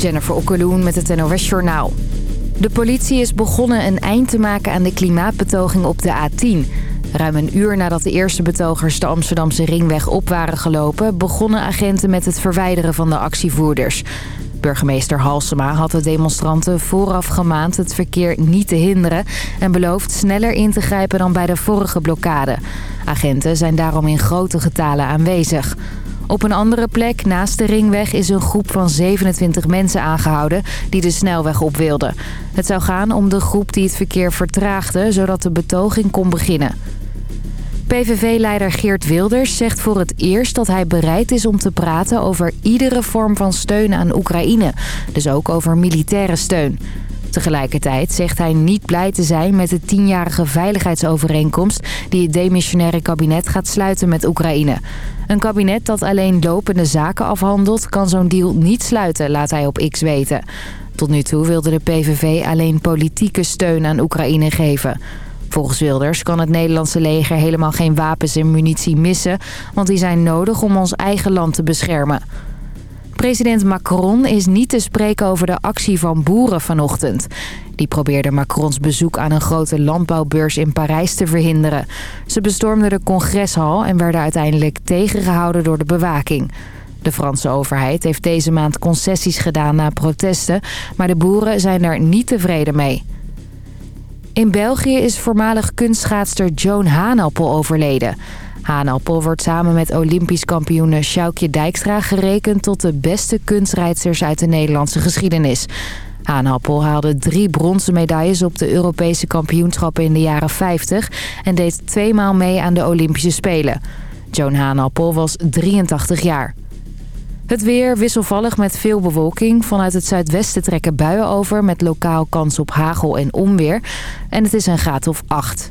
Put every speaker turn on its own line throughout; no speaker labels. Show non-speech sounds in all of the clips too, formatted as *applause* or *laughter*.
Jennifer Okkeloen met het NOS Journaal. De politie is begonnen een eind te maken aan de klimaatbetoging op de A10. Ruim een uur nadat de eerste betogers de Amsterdamse ringweg op waren gelopen... begonnen agenten met het verwijderen van de actievoerders. Burgemeester Halsema had de demonstranten vooraf gemaand het verkeer niet te hinderen... en belooft sneller in te grijpen dan bij de vorige blokkade. Agenten zijn daarom in grote getalen aanwezig. Op een andere plek naast de ringweg is een groep van 27 mensen aangehouden die de snelweg op wilden. Het zou gaan om de groep die het verkeer vertraagde, zodat de betoging kon beginnen. PVV-leider Geert Wilders zegt voor het eerst dat hij bereid is om te praten over iedere vorm van steun aan Oekraïne. Dus ook over militaire steun. Tegelijkertijd zegt hij niet blij te zijn met de tienjarige veiligheidsovereenkomst... die het demissionaire kabinet gaat sluiten met Oekraïne. Een kabinet dat alleen lopende zaken afhandelt... kan zo'n deal niet sluiten, laat hij op X weten. Tot nu toe wilde de PVV alleen politieke steun aan Oekraïne geven... Volgens Wilders kan het Nederlandse leger helemaal geen wapens en munitie missen... want die zijn nodig om ons eigen land te beschermen. President Macron is niet te spreken over de actie van boeren vanochtend. Die probeerden Macrons bezoek aan een grote landbouwbeurs in Parijs te verhinderen. Ze bestormden de congreshal en werden uiteindelijk tegengehouden door de bewaking. De Franse overheid heeft deze maand concessies gedaan na protesten... maar de boeren zijn er niet tevreden mee. In België is voormalig kunstschaatster Joan Haanappel overleden. Haanappel wordt samen met Olympisch kampioene Sjoukje Dijkstra gerekend tot de beste kunstrijdsters uit de Nederlandse geschiedenis. Haanappel haalde drie bronzen medailles op de Europese kampioenschappen in de jaren 50 en deed tweemaal mee aan de Olympische Spelen. Joan Haanappel was 83 jaar. Het weer wisselvallig met veel bewolking. Vanuit het zuidwesten trekken buien over met lokaal kans op hagel en onweer. En het is een graad of 8.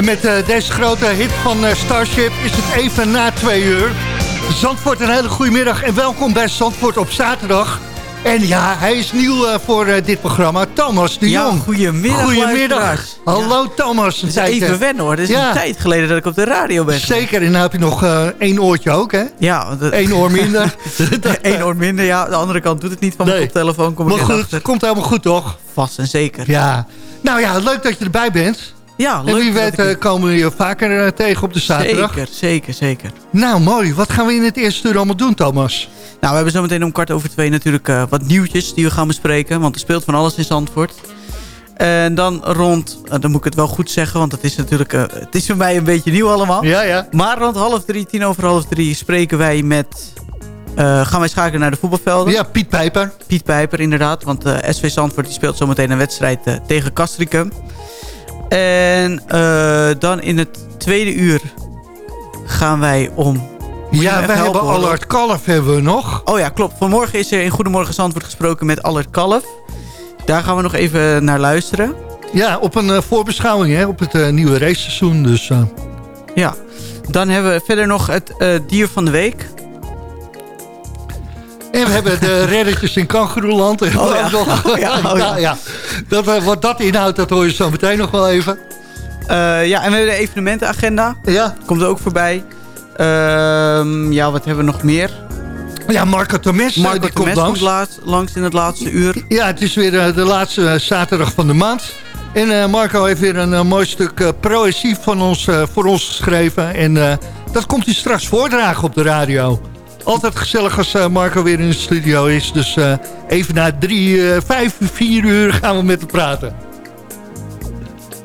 En met uh, deze grote hit van uh, Starship is het even na twee uur. Zandvoort, een hele goede middag en welkom bij Zandvoort op zaterdag. En ja, hij is nieuw uh, voor dit programma. Thomas de Jong.
Ja, goedemiddag.
Goedemiddag. Hallo ja. Thomas.
Het is even wennen hoor. Het is ja. een tijd geleden dat ik op de radio ben.
Zeker. En dan heb je nog één oortje ook, hè?
Ja.
Dat... Eén oor minder. *laughs*
Eén oor minder, ja. De andere kant doet het niet van nee. mijn koptelefoon. Kom
maar
ik
goed, het komt helemaal goed, toch?
Vast en zeker.
Ja. Nou ja, leuk dat je erbij bent.
Ja, leuk.
En wie weet ik... komen we je vaker tegen op de zaterdag.
Zeker, zeker, zeker.
Nou, mooi. Wat gaan we in het eerste uur allemaal doen, Thomas?
Nou, we hebben zo meteen om kwart over twee natuurlijk uh, wat nieuwtjes die we gaan bespreken. Want er speelt van alles in Zandvoort. En dan rond, uh, dan moet ik het wel goed zeggen, want het is natuurlijk, uh, het is voor mij een beetje nieuw allemaal.
Ja, ja.
Maar rond half drie, tien over half drie, spreken wij met, gaan wij schakelen naar de voetbalvelden.
Ja, Piet Pijper.
Piet Pijper, inderdaad. Want SV Zandvoort die speelt zometeen een wedstrijd tegen Castricum. En dan in het tweede uur gaan wij om
ja, wij hebben Allard Kalf hebben we nog.
Oh ja, klopt. Vanmorgen is er in Goedemorgen Zandvoort gesproken met Allard Kalf. Daar gaan we nog even naar luisteren.
Ja, op een uh, voorbeschouwing hè, op het uh, nieuwe raceseizoen. Dus, uh...
Ja, dan hebben we verder nog het dier van de week.
En we hebben de reddertjes in Kangeroeland. Oh,
ja. *laughs*
Nog,
oh, ja, *laughs* oh, ja.
ja. Dat, wat dat inhoudt, dat hoor je zo meteen nog wel even.
ja, en we hebben de evenementenagenda.
Ja.
Komt er ook voorbij. Uh, ja, wat hebben we nog meer?
Ja, Marco Tomes.
Marco
die
Tomes
komt langs.
komt laat, langs in het laatste uur.
Ja, het is weer uh, de laatste zaterdag van de maand. En Marco heeft weer een mooi stuk proëzie van ons, voor ons geschreven. En dat komt hij straks voordragen op de radio. Altijd gezellig als Marco weer in de studio is. Dus even na drie, vijf, vier uur gaan we met hem praten.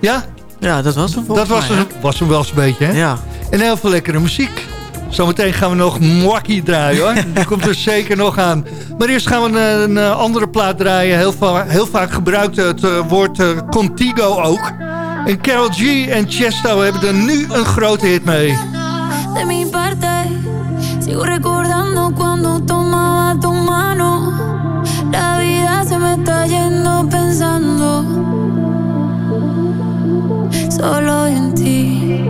Ja?
Ja, dat was hem
Dat was,
mij,
hem, was hem wel eens een beetje, hè?
Ja.
En heel veel lekkere muziek. Zometeen gaan we nog Mwakkie draaien hoor. *laughs* Die komt er zeker nog aan. Maar eerst gaan we een, een andere plaat draaien. Heel, va heel vaak gebruikt het uh, woord uh, Contigo ook. En Carol G en Chesto hebben er nu een grote hit mee.
De sigo recordando cuando tomaba tu mano. La vida se me está yendo pensando. Solo en ti.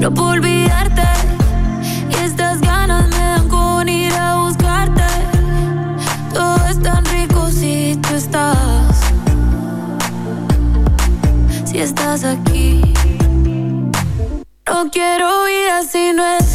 No puedo olvidarte Y estas ganas me dan con ir a buscarte Todo es tan rico si tú estás Si estás aquí quiero vida si no es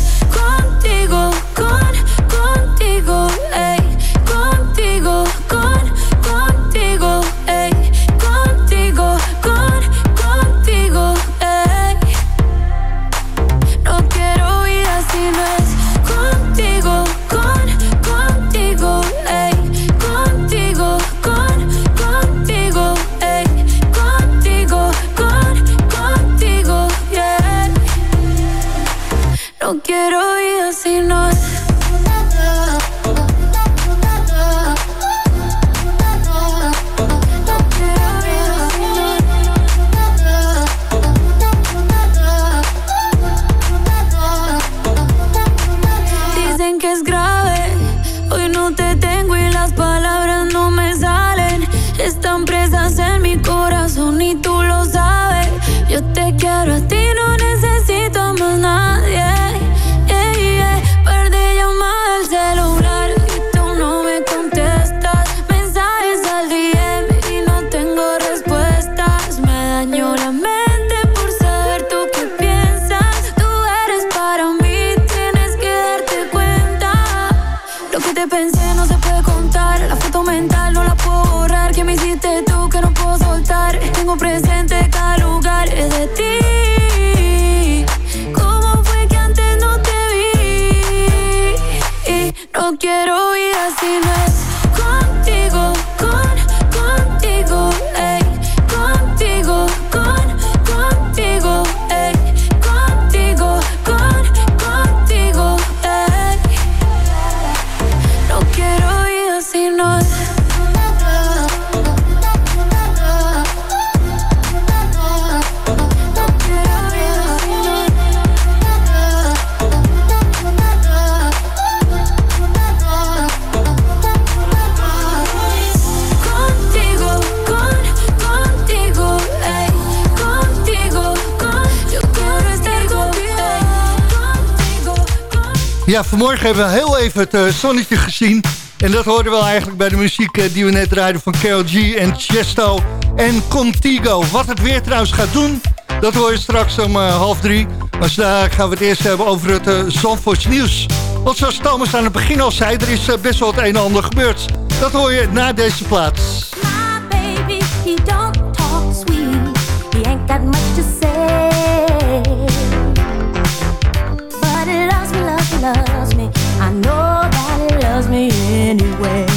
Ja, vanmorgen hebben we heel even het zonnetje gezien. En dat hoorden we eigenlijk bij de muziek die we net draaiden van Carol G en Chesto en Contigo. Wat het weer trouwens gaat doen, dat hoor je straks om half drie. Maar daar gaan we het eerst hebben over het uh, nieuws. Want zoals Thomas aan het begin al zei, er is best wel het een en ander gebeurd. Dat hoor je na deze plaats. Me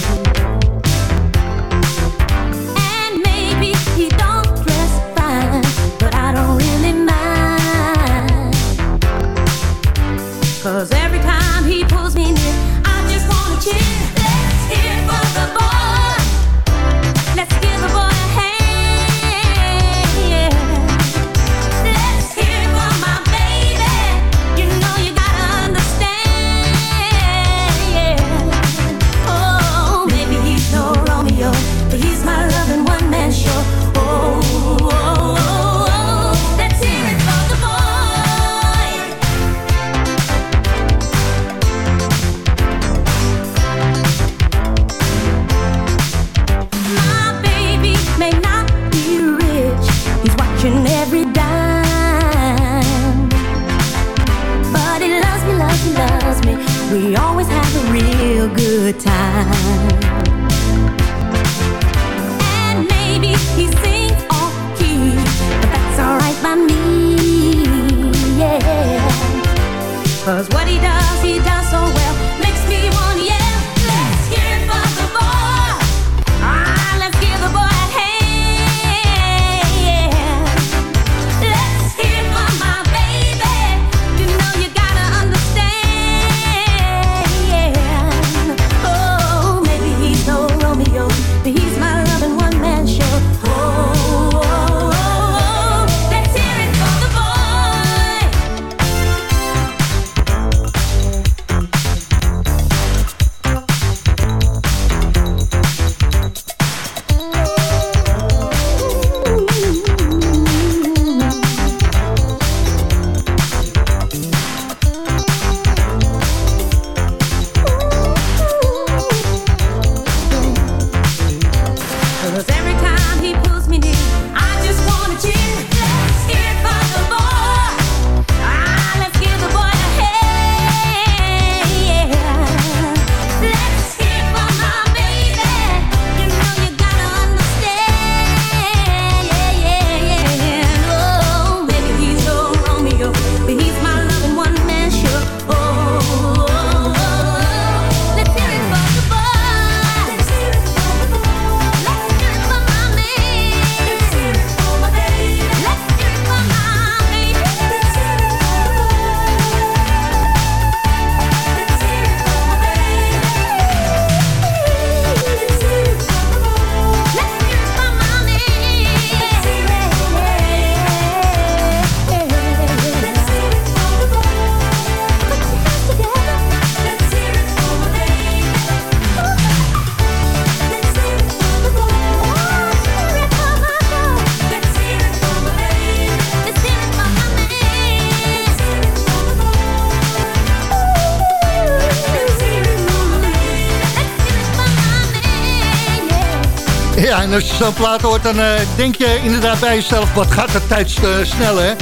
zo'n plaat hoort, dan uh, denk je inderdaad bij jezelf... wat gaat de tijd uh, snel, hè?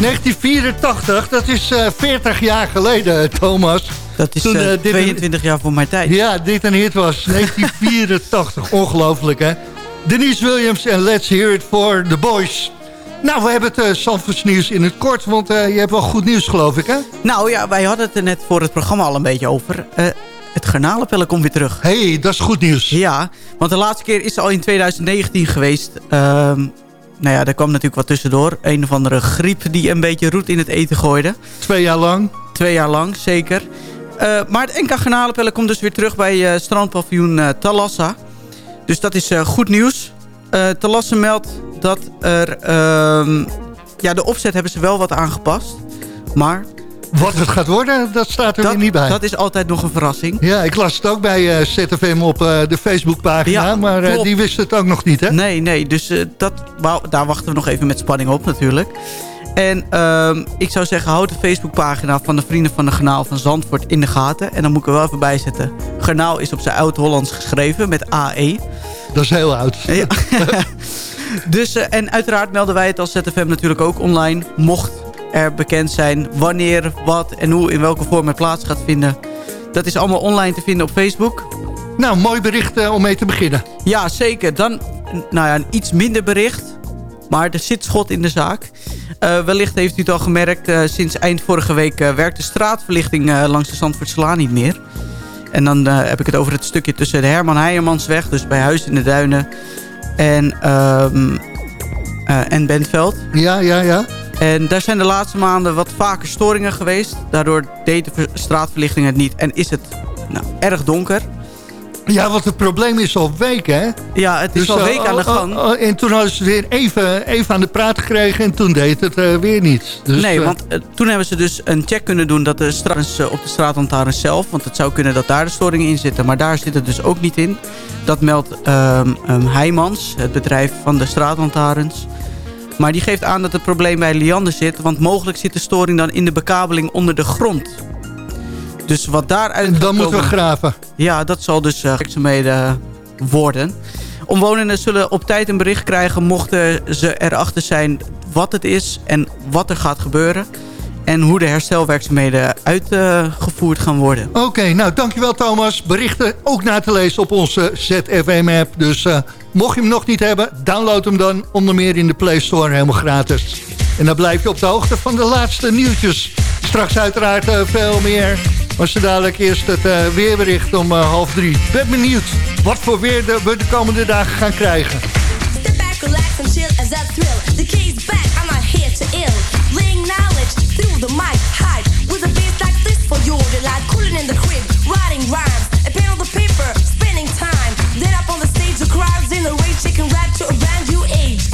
1984, dat is uh, eh, 40 jaar geleden, *laughs* Thomas.
Dat is Toen, 22 jaar voor mijn tijd.
Ja, dit een hit was. *laughs* 1984, ongelooflijk, hè? Denise Williams en Let's Hear It For The Boys. Nou, we hebben het uh, nieuws in het kort, want uh, je hebt wel goed nieuws, geloof ik, hè?
Nou ja, wij hadden het er net voor het programma al een beetje over. Uh, het garnalenpellen komt weer terug.
hey, dat is goed nieuws.
Ja, want de laatste keer is al in 2019 geweest. Um, nou ja, daar kwam natuurlijk wat tussendoor. Een of andere griep die een beetje roet in het eten gooide.
Twee jaar lang?
Twee jaar lang, zeker. Uh, maar het NK garnalenpellen komt dus weer terug bij uh, strandpaviljoen uh, Talassa. Dus dat is goed nieuws. Talassa meldt dat er... Ehm, ja, de opzet hebben ze wel wat aangepast. Maar
wat het gaat worden, dat staat er
dat,
niet bij.
Dat is altijd nog een verrassing.
Ja, ik las het ook bij uh, ZFM op uh, de Facebookpagina. Ja, maar uh, die wisten het ook nog niet, hè?
Nee, nee. Dus dat, daar wachten we nog even met spanning op natuurlijk. En ehm, ik zou zeggen, houd de Facebookpagina van de Vrienden van de Garnaal van Zandvoort in de gaten. En dan moet ik er wel even bij zetten. Garnaal is op zijn oud-Hollands geschreven met AE.
Dat is heel oud. Ja. *laughs*
dus, en uiteraard melden wij het als ZFM natuurlijk ook online. Mocht er bekend zijn wanneer, wat en hoe, in welke vorm het plaats gaat vinden. Dat is allemaal online te vinden op Facebook.
Nou, mooi bericht uh, om mee te beginnen.
Ja, zeker. Dan nou ja, een iets minder bericht. Maar er zit schot in de zaak. Uh, wellicht heeft u het al gemerkt. Uh, sinds eind vorige week uh, werkt de straatverlichting langs de Zandvoortslaan niet meer. En dan heb ik het over het stukje tussen de Herman Heijermansweg. Dus bij Huis in de Duinen. En, um, en Bentveld.
Ja, ja, ja.
En daar zijn de laatste maanden wat vaker storingen geweest. Daardoor deed de straatverlichting het niet. En is het nou, erg donker.
Ja, want het probleem is al weken, hè?
Ja, het is dus, al weken aan de gang.
en toen hadden ze weer even, even aan de praat gekregen en toen deed het uh, weer niets.
Dus, nee, want uh, toen hebben ze dus een check kunnen doen dat de straat, op de straatlantaarns zelf... want het zou kunnen dat daar de storingen in zitten, maar daar zit het dus ook niet in. Dat meldt um, um, Heijmans, het bedrijf van de straatlantaarns. Maar die geeft aan dat het probleem bij Liander zit... want mogelijk zit de storing dan in de bekabeling onder de grond... Dus wat daaruit...
Dan moeten we graven.
Ja, dat zal dus uh, werkzaamheden worden. Omwonenden zullen op tijd een bericht krijgen... mochten ze erachter zijn wat het is en wat er gaat gebeuren en hoe de herstelwerkzaamheden uitgevoerd gaan worden.
Oké, nou dankjewel Thomas. Berichten ook na te lezen op onze ZFM-app. Dus uh, mocht je hem nog niet hebben, download hem dan onder meer in de Play Store helemaal gratis. En dan blijf je op de hoogte van de laatste nieuwtjes. Straks uiteraard uh, veel meer. Maar ze dadelijk eerst het uh, weerbericht om uh, half drie. Ben benieuwd wat voor weer de, we de komende dagen gaan krijgen. Step back, relax and chill as that thrill. The key's back, I'm not here to ill. Laying knowledge the mic, hide. With a bass like this for your. Cooling in the crib, writing rhymes. A pen on the paper, spending time. Then up on the stage, the in the rage, rap to a brand new age.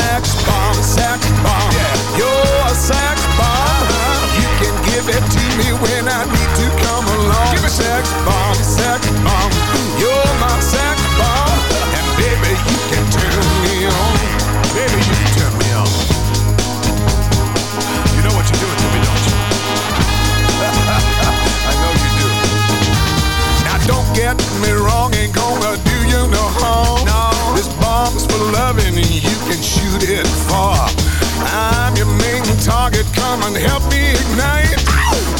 sex help me ignite.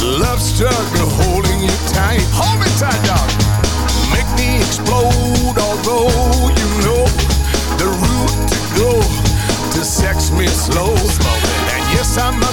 Love stuck holding you tight. Hold me tight, dog. Make me explode, although you know the route to go to sex me slow. slow. And yes, I'm a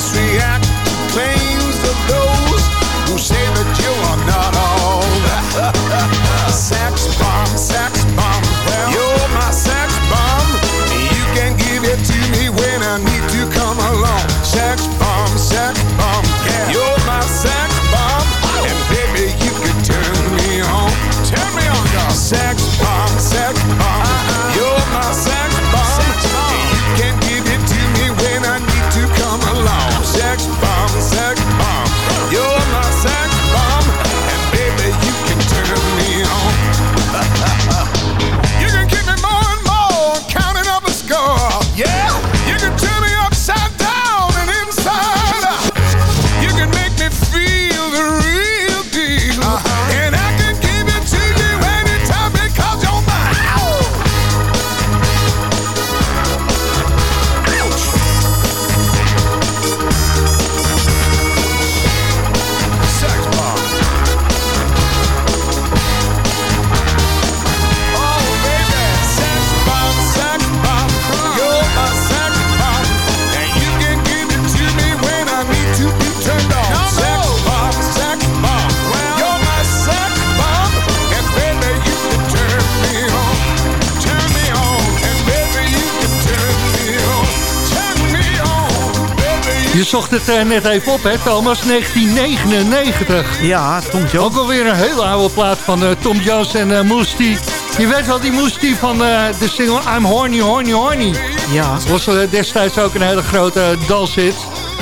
zocht het uh, net even op, hè Thomas, 1999.
Ja, Tom Jones.
Ook alweer een hele oude plaat van uh, Tom Jones en uh, Moestie. Je weet wel, die Moestie van de single I'm Horny, Horny, Horny.
Ja.
Was destijds ook een hele grote dalshit.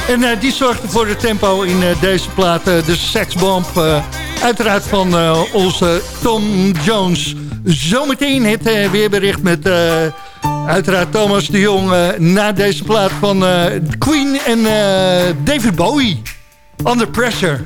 En die zorgde voor de tempo in deze plaat, de Sexbomb. uiteraard van onze Tom Jones. Zometeen het weerbericht met... Uiteraard Thomas de Jong uh, na deze plaat van uh, Queen en uh, David Bowie. Under Pressure.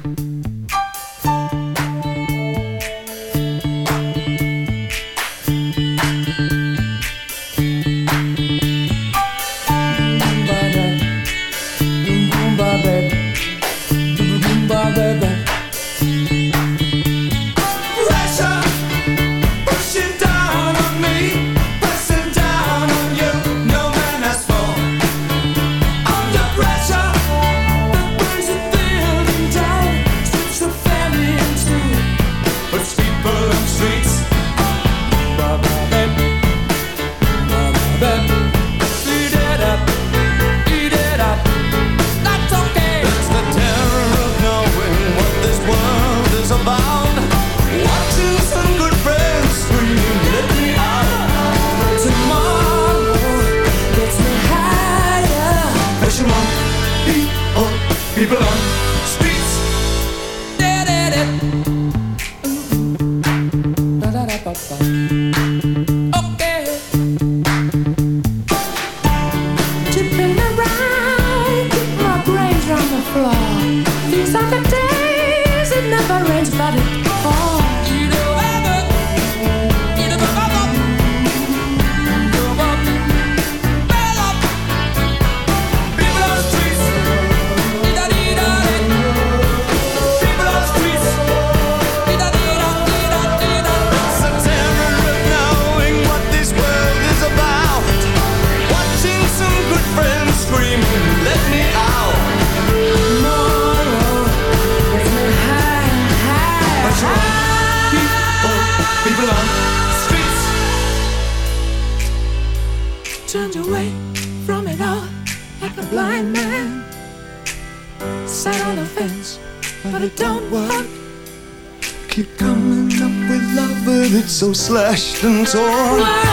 乘坐。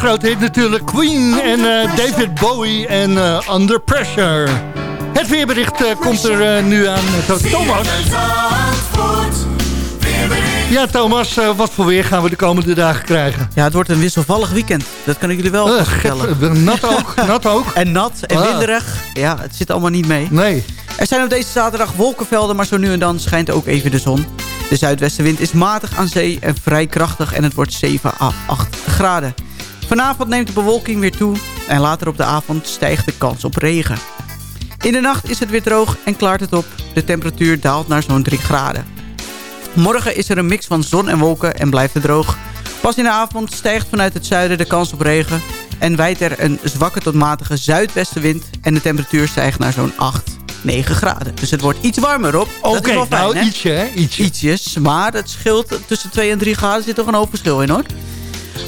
Grote hit natuurlijk. Queen en uh, David Bowie en uh, Under Pressure. Het weerbericht uh, komt er nu aan. Thomas. Ja, Thomas, wat voor weer gaan we de komende dagen krijgen?
Ja, het wordt een wisselvallig weekend. Dat kan ik jullie wel uh, vertellen.
Nat ook, *laughs* nat ook.
en nat en ah. winderig. Ja, het zit allemaal niet mee.
Nee.
Er zijn op deze zaterdag wolkenvelden, maar zo nu en dan schijnt ook even de zon. De zuidwestenwind is matig aan zee en vrij krachtig en het wordt 7 à 8 graden. Vanavond neemt de bewolking weer toe en later op de avond stijgt de kans op regen. In de nacht is het weer droog en klaart het op. De temperatuur daalt naar zo'n 3 graden. Morgen is er een mix van zon en wolken en blijft het droog. Pas in de avond stijgt vanuit het zuiden de kans op regen... en wijdt er een zwakke tot matige zuidwestenwind... en de temperatuur stijgt naar zo'n 8, 9 graden. Dus het wordt iets warmer op.
Oké, okay, nou ietsje hè? Ietsje.
Ietsjes, maar het scheelt tussen 2 en 3 graden zit toch een hoop verschil in hoor.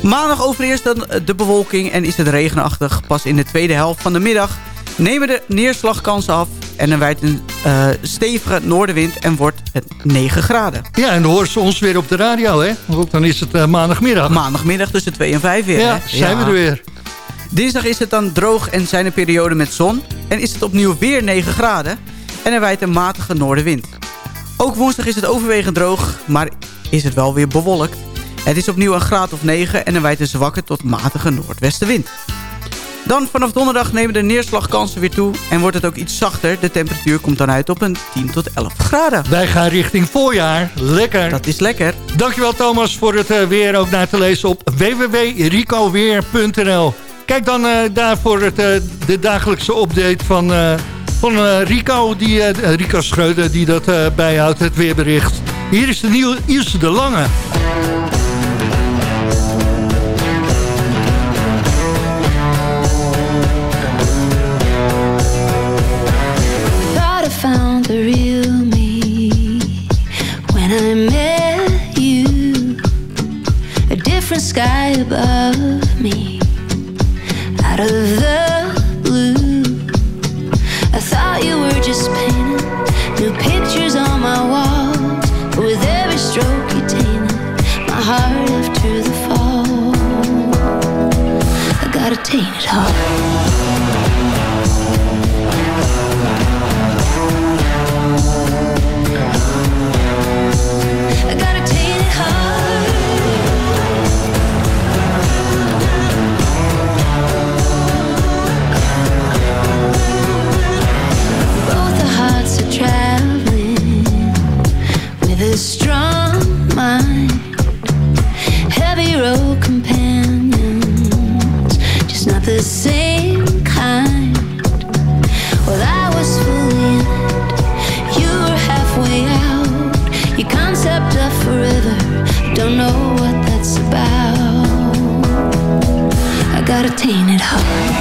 Maandag overeerst dan de bewolking en is het regenachtig. Pas in de tweede helft van de middag nemen de neerslagkansen af... en dan wijdt een uh, stevige noordenwind en wordt het 9 graden.
Ja, en dan horen ze ons weer op de radio, hè? Want dan is het uh, maandagmiddag.
Maandagmiddag tussen 2 en 5 weer,
Ja, hè? zijn we er weer.
Dinsdag is het dan droog en zijn er perioden met zon. En is het opnieuw weer 9 graden. En er wijdt een matige noordenwind. Ook woensdag is het overwegend droog, maar is het wel weer bewolkt. Het is opnieuw een graad of 9 en er wijdt een zwakke tot matige noordwestenwind. Dan vanaf donderdag nemen de neerslagkansen weer toe en wordt het ook iets zachter. De temperatuur komt dan uit op een 10 tot 11 graden.
Wij gaan richting voorjaar. Lekker.
Dat is lekker.
Dankjewel Thomas voor het uh, weer ook naar te lezen op www.ricoweer.nl Kijk dan uh, daar voor het, uh, de dagelijkse update van, van Rico, die, Rico Schreuder die dat bijhoudt, het weerbericht. Hier is de nieuwe Ilse de Lange.
don't know what that's about. I got a tainted heart.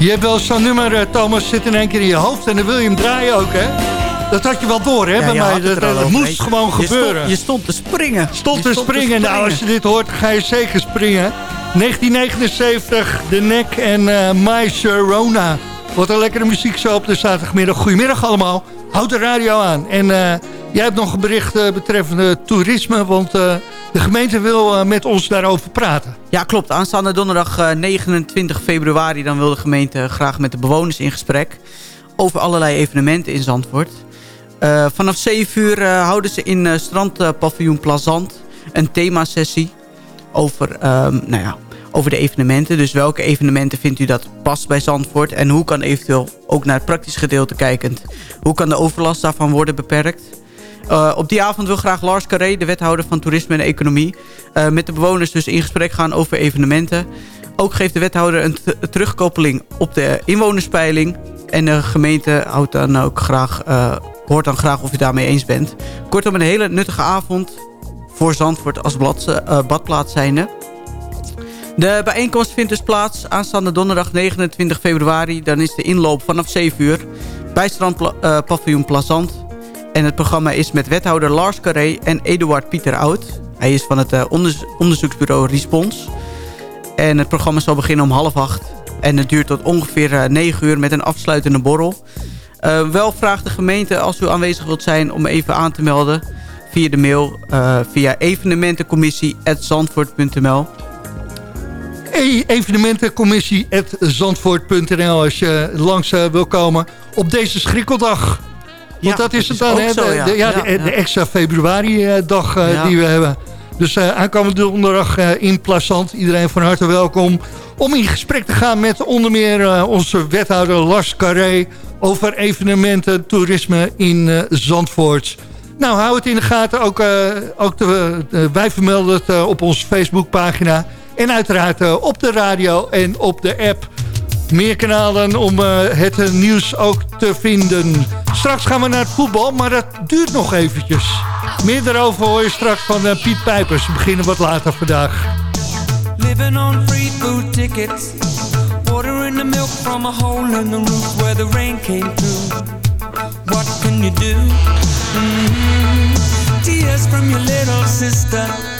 Je hebt wel zo'n nummer, uh, Thomas, zit in één keer in je hoofd en dan wil je hem draaien ook, hè? Dat had je wel door, hè, bij mij. Dat, dat moest gewoon gebeuren.
Je stond, te springen.
Stond, te, springen. Nou, als je dit hoort, ga je zeker springen. 1979, The Neck en uh, My Sharona. Wat een lekkere muziek zo op de zaterdagmiddag. Goedemiddag allemaal. Houd de radio aan. En uh, jij hebt nog een bericht uh, betreffende toerisme, want de gemeente wil met ons daarover praten.
Ja, klopt. Aanstaande donderdag 29 februari dan wil de gemeente graag met de bewoners in gesprek over allerlei evenementen in Zandvoort. Uh, vanaf 7 uur uh, houden ze in strandpaviljoen Plazant een themasessie over, nou ja, over de evenementen. Dus welke evenementen vindt u dat past bij Zandvoort? En hoe kan eventueel, ook naar het praktische gedeelte kijkend... hoe kan de overlast daarvan worden beperkt? Op die avond wil graag Lars Carré, de wethouder van Toerisme en Economie... met de bewoners dus in gesprek gaan over evenementen. Ook geeft de wethouder een terugkoppeling op de inwonerspeiling... En de gemeente houdt dan ook graag hoort dan graag of je daarmee eens bent. Kortom, een hele nuttige avond voor Zandvoort als blad, badplaats zijnde. De bijeenkomst vindt dus plaats aanstaande donderdag 29 februari. Dan is de inloop vanaf 7 uur bij strandpaviljoen Plazant. En het programma is met wethouder Lars Carré en Eduard Pieter Oud. Hij is van het uh, onderzoeksbureau Respons. En het programma zal beginnen om half acht. En het duurt tot ongeveer 9 uur met een afsluitende borrel. Uh, wel vraagt de gemeente als u aanwezig wilt zijn om even aan te melden via de mail uh, via evenementencommissie.zandvoort.nl
evenementencommissie.zandvoort.nl als je langs wil komen op deze schrikkeldag. Want ja, dat is het dan, hè? De, ja, de, extra februari-dag die we hebben. Dus uh, aankomende donderdag uh, in Plazant. Iedereen van harte welkom om in gesprek te gaan met onder meer uh, onze wethouder Lars Carré... over evenementen, toerisme in Zandvoort. Nou, hou het in de gaten. Ook, ook de, wij vermelden het op onze Facebookpagina. En uiteraard op de radio en op de app. Meer kanalen om het nieuws ook te vinden. Straks gaan we naar het voetbal, maar dat duurt nog eventjes. Meer daarover hoor je straks van uh, Piet Pijpers. We beginnen wat later vandaag. Living on free food tickets. Water in the milk from a hole in the roof where the rain came through. What can you do? Mm -hmm. Tears from your little sister.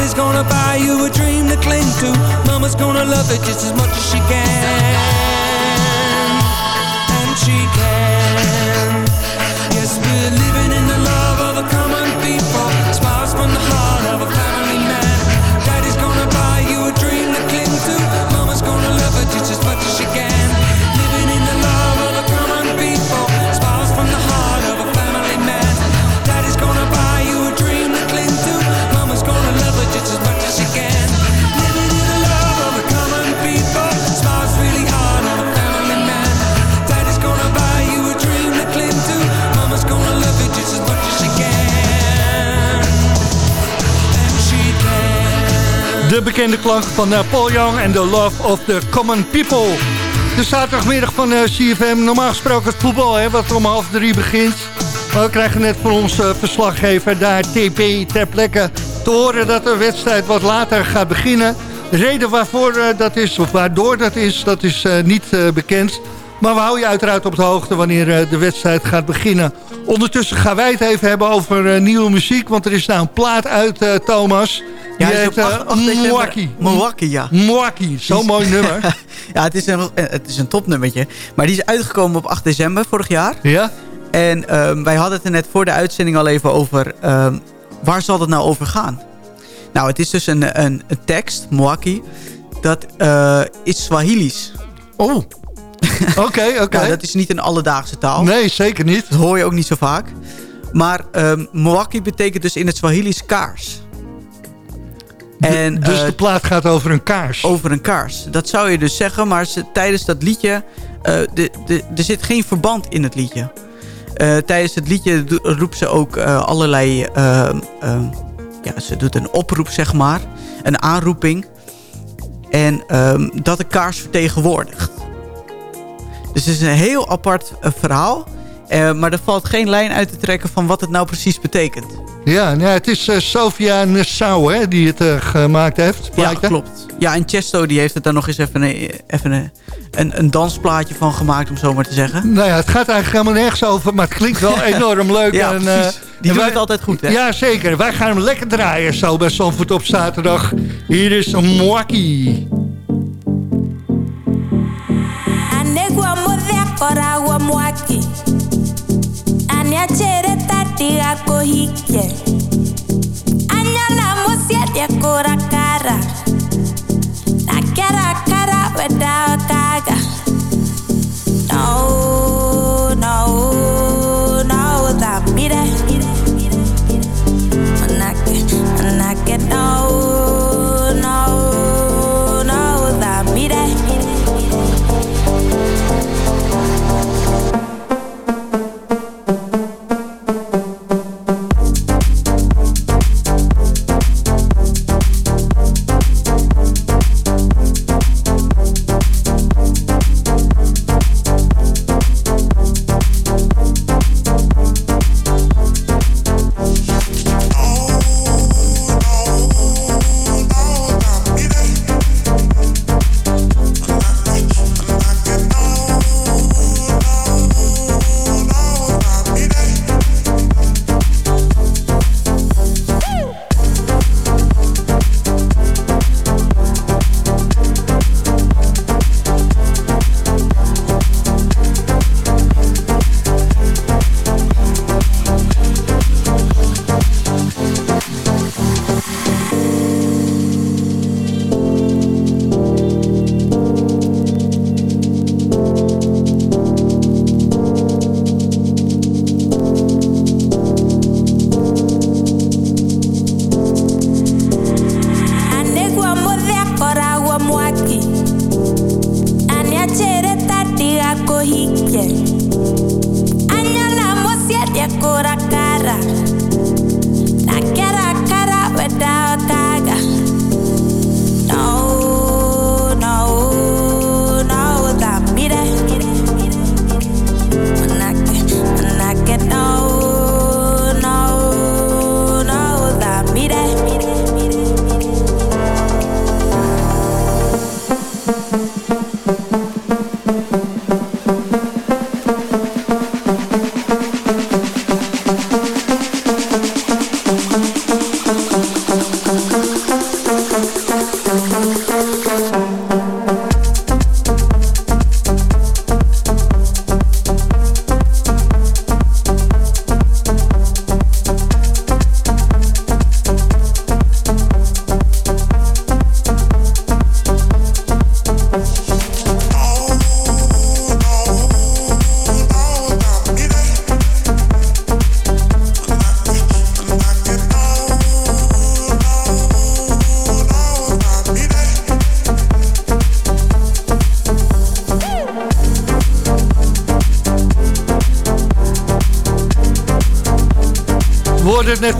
Daddy's gonna buy you a dream to cling to. Mama's gonna love it just as much as she can. And she can. Yes, we're living in the love of the common people. Smiles from the heart
de bekende klanken van Paul Young en The Love of the Common People. De zaterdagmiddag van CFM, normaal gesproken het voetbal, hè, wat om half drie begint. Maar we krijgen net van onze verslaggever daar TP ter plekke te horen dat de wedstrijd wat later gaat beginnen. De reden waarvoor dat is, of waardoor dat is, dat is niet bekend. Maar we houden je uiteraard op de hoogte wanneer de wedstrijd gaat beginnen. Ondertussen gaan wij het even hebben over nieuwe muziek. Want er is nou een plaat uit, Thomas.
Die ja, heet uh,
Mwaki.
Mwaki, ja.
Mwaki, zo'n mooi nummer. *laughs*
ja, het is, een, het is een topnummertje. Maar die is uitgekomen op 8 december vorig jaar.
Ja.
En um, wij hadden het er net voor de uitzending al even over... Um, waar zal het nou over gaan? Nou, het is dus een, een, een tekst, Mwaki. Dat uh, is Swahili's.
Oh, *laughs* Oké, oké.
ja, dat is niet een alledaagse taal.
Nee, zeker niet.
Dat hoor je ook niet zo vaak. Maar um, Mwaki betekent dus in het Swahili's kaars.
En, dus uh, de plaat gaat over een kaars?
Over een kaars. Dat zou je dus zeggen, maar ze, tijdens dat liedje... Uh, de, de, er zit geen verband in het liedje. Uh, tijdens het liedje roept ze ook allerlei... Ehm, ehm, ja, ze doet een oproep, zeg maar. Een aanroeping. En dat de kaars vertegenwoordigt. Dus het is een heel apart uh, verhaal. Uh, maar er valt geen lijn uit te trekken van wat het nou precies betekent.
Ja, nou, het is uh, Sofia Nassau hè, die het gemaakt heeft.
Ja, klopt. Ja, en Chesto die heeft het daar nog eens even, een, even een, een, een, dansplaatje van gemaakt, om zo maar te zeggen.
Nou ja, het gaat eigenlijk helemaal nergens over, maar het klinkt wel *laughs* enorm leuk.
ja, en, precies. Die doen het altijd goed, hè?
Ja, zeker. Wij gaan hem lekker draaien zo bij Zandvoort op zaterdag. Hier is Mwaki.
Koragwo mwaki aniachere tatigakuhikie anyona musiendie kurakara na kerakara wendaokaga no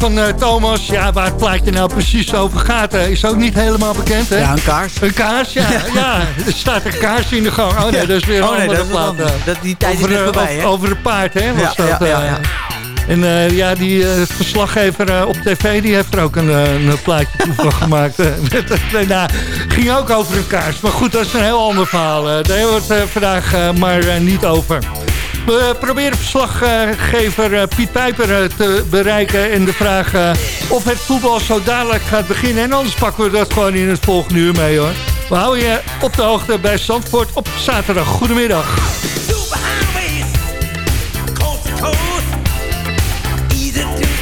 van uh, Thomas. Ja, waar het plaatje nou precies over gaat, uh, is ook niet helemaal bekend. Hè?
Ja, een kaars.
Een kaars, ja. *laughs* ja. Er staat een kaars in de gang. Oh nee, dat is weer een
oh, nee,
andere
plaat. Dat, die tijd over, is net voorbij,
hè? Over het paard, hè? Was ja, dat, ja, ja, En uh, ja, die uh, verslaggever uh, op tv, die heeft er ook een, een plaatje toe gemaakt. *laughs* nou, ging ook over een kaars. Maar goed, dat is een heel ander verhaal. daar hebben we het vandaag maar niet over. We proberen verslaggever Piet Pijper te bereiken... en de vraag of het voetbal zo dadelijk gaat beginnen. En anders pakken we dat gewoon in het volgende uur mee, hoor. We houden je op de hoogte bij Zandvoort op zaterdag. Goedemiddag.
the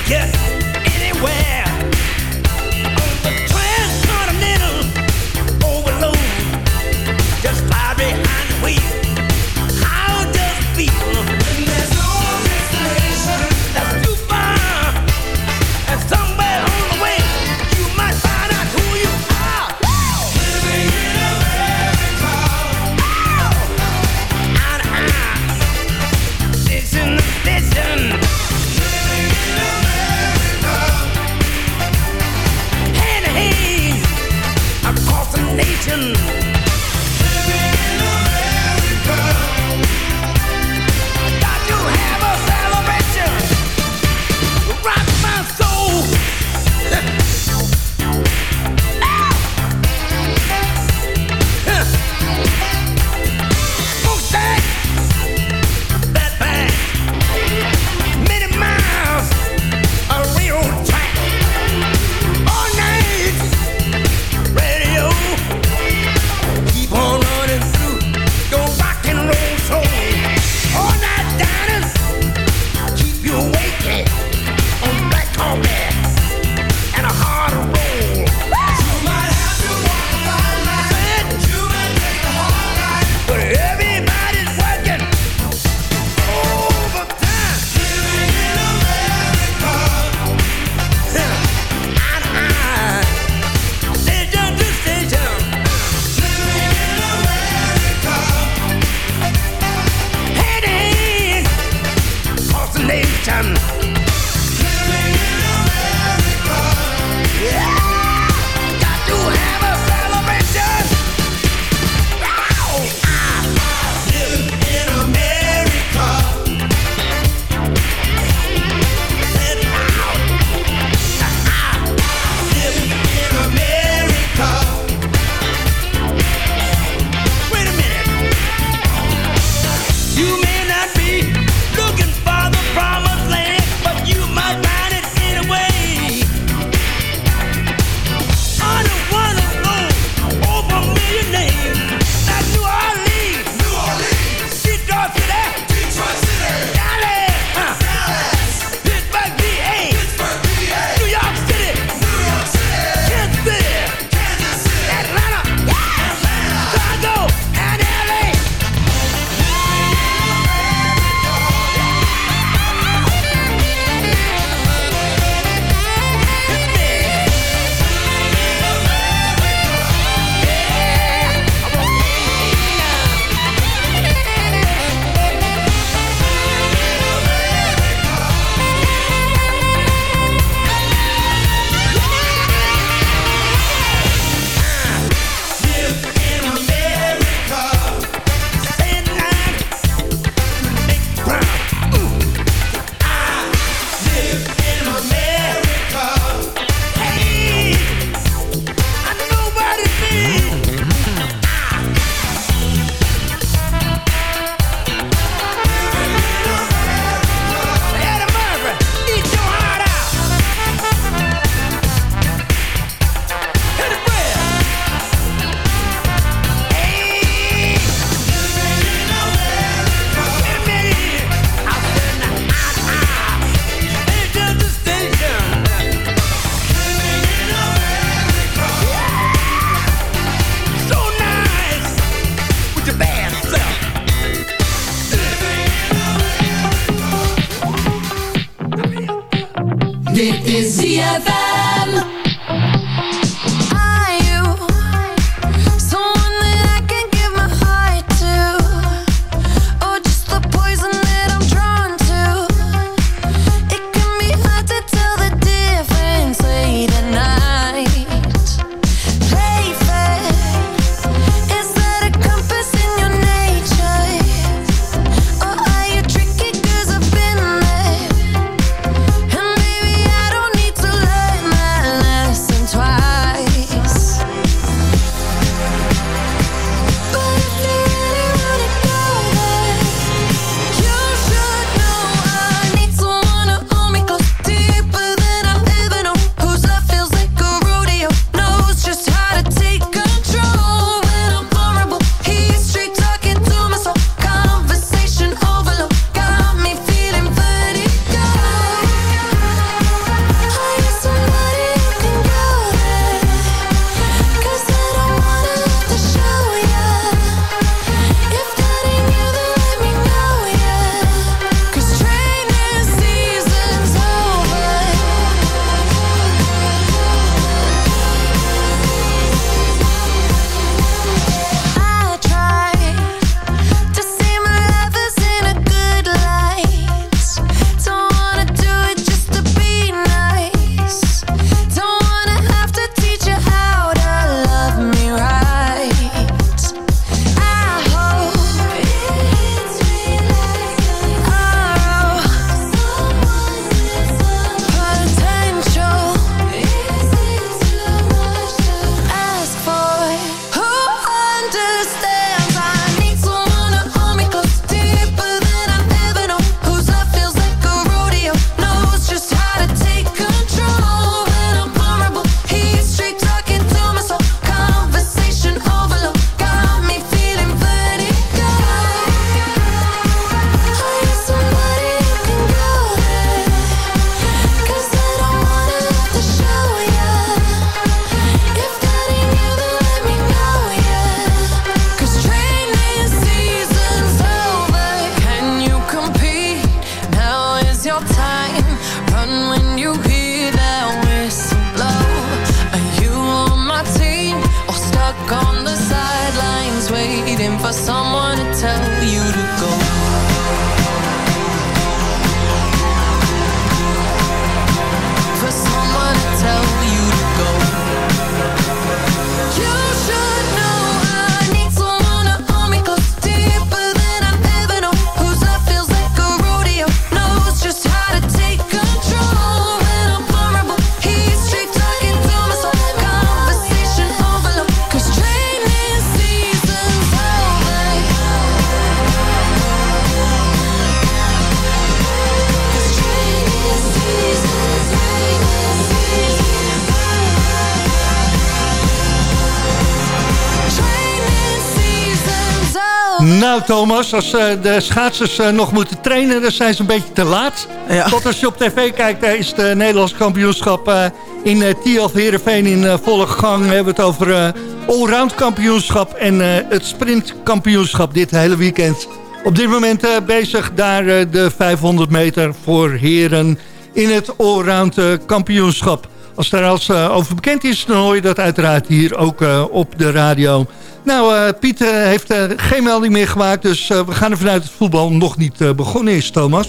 Nou Thomas, als eh, de schaatsers eh, nog moeten trainen, dan zijn ze een beetje te laat.
Ja.
Tot als je op tv kijkt, eh, is het Nederlands kampioenschap in uh, Tialf Heerenveen in volle gang. We hebben het over allround kampioenschap en het sprintkampioenschap dit hele weekend. Op dit moment bezig daar de 500 meter voor heren in het allround kampioenschap. Als daar als eh, over bekend is, dan hoor je dat uiteraard hier ook eh, op de radio. Nou, eh, Piet heeft geen melding meer gemaakt, dus we gaan ervan uit dat het voetbal nog niet begonnen is, Thomas.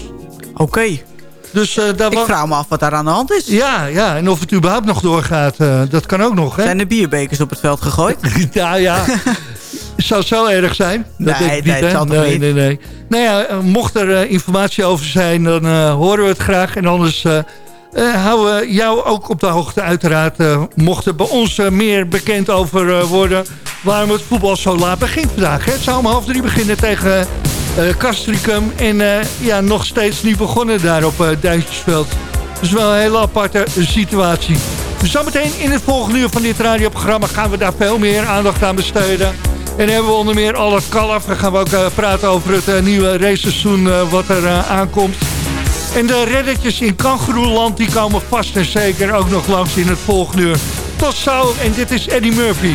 Oké.
Dus daar
Ik vraag me af wat daar aan de hand is.
Ja, ja, en of het überhaupt nog doorgaat, dat kan ook nog, hè?
Zijn de bierbekers op het veld gegooid? *laughs*
ja, ja. *laughs* Zou zo erg zijn?
Nee,
ik
nee,
hè?
toch
nee,
niet?
nee, nee. Nou ja, mocht er informatie over zijn, dan horen we het graag. En anders eh, eh, houden we jou ook op de hoogte uiteraard. eh, mocht er bij ons eh, meer bekend over eh, worden... waarom het voetbal zo laat begint vandaag. Hè? Het zou om half drie beginnen tegen eh Castricum. En eh, ja, nog steeds niet begonnen daar op eh Duintjesveld. Dus wel een hele aparte situatie. Zometeen in het volgende uur van dit radioprogramma gaan we daar veel meer aandacht aan besteden. En hebben we onder meer al het kalf. Dan gaan we ook eh, praten over het eh, nieuwe raceseizoen eh, wat er eh, aankomt. En de reddetjes in Kangeroeland die komen vast en zeker ook nog langs in het volgende uur. Tot zo en dit is Eddie Murphy.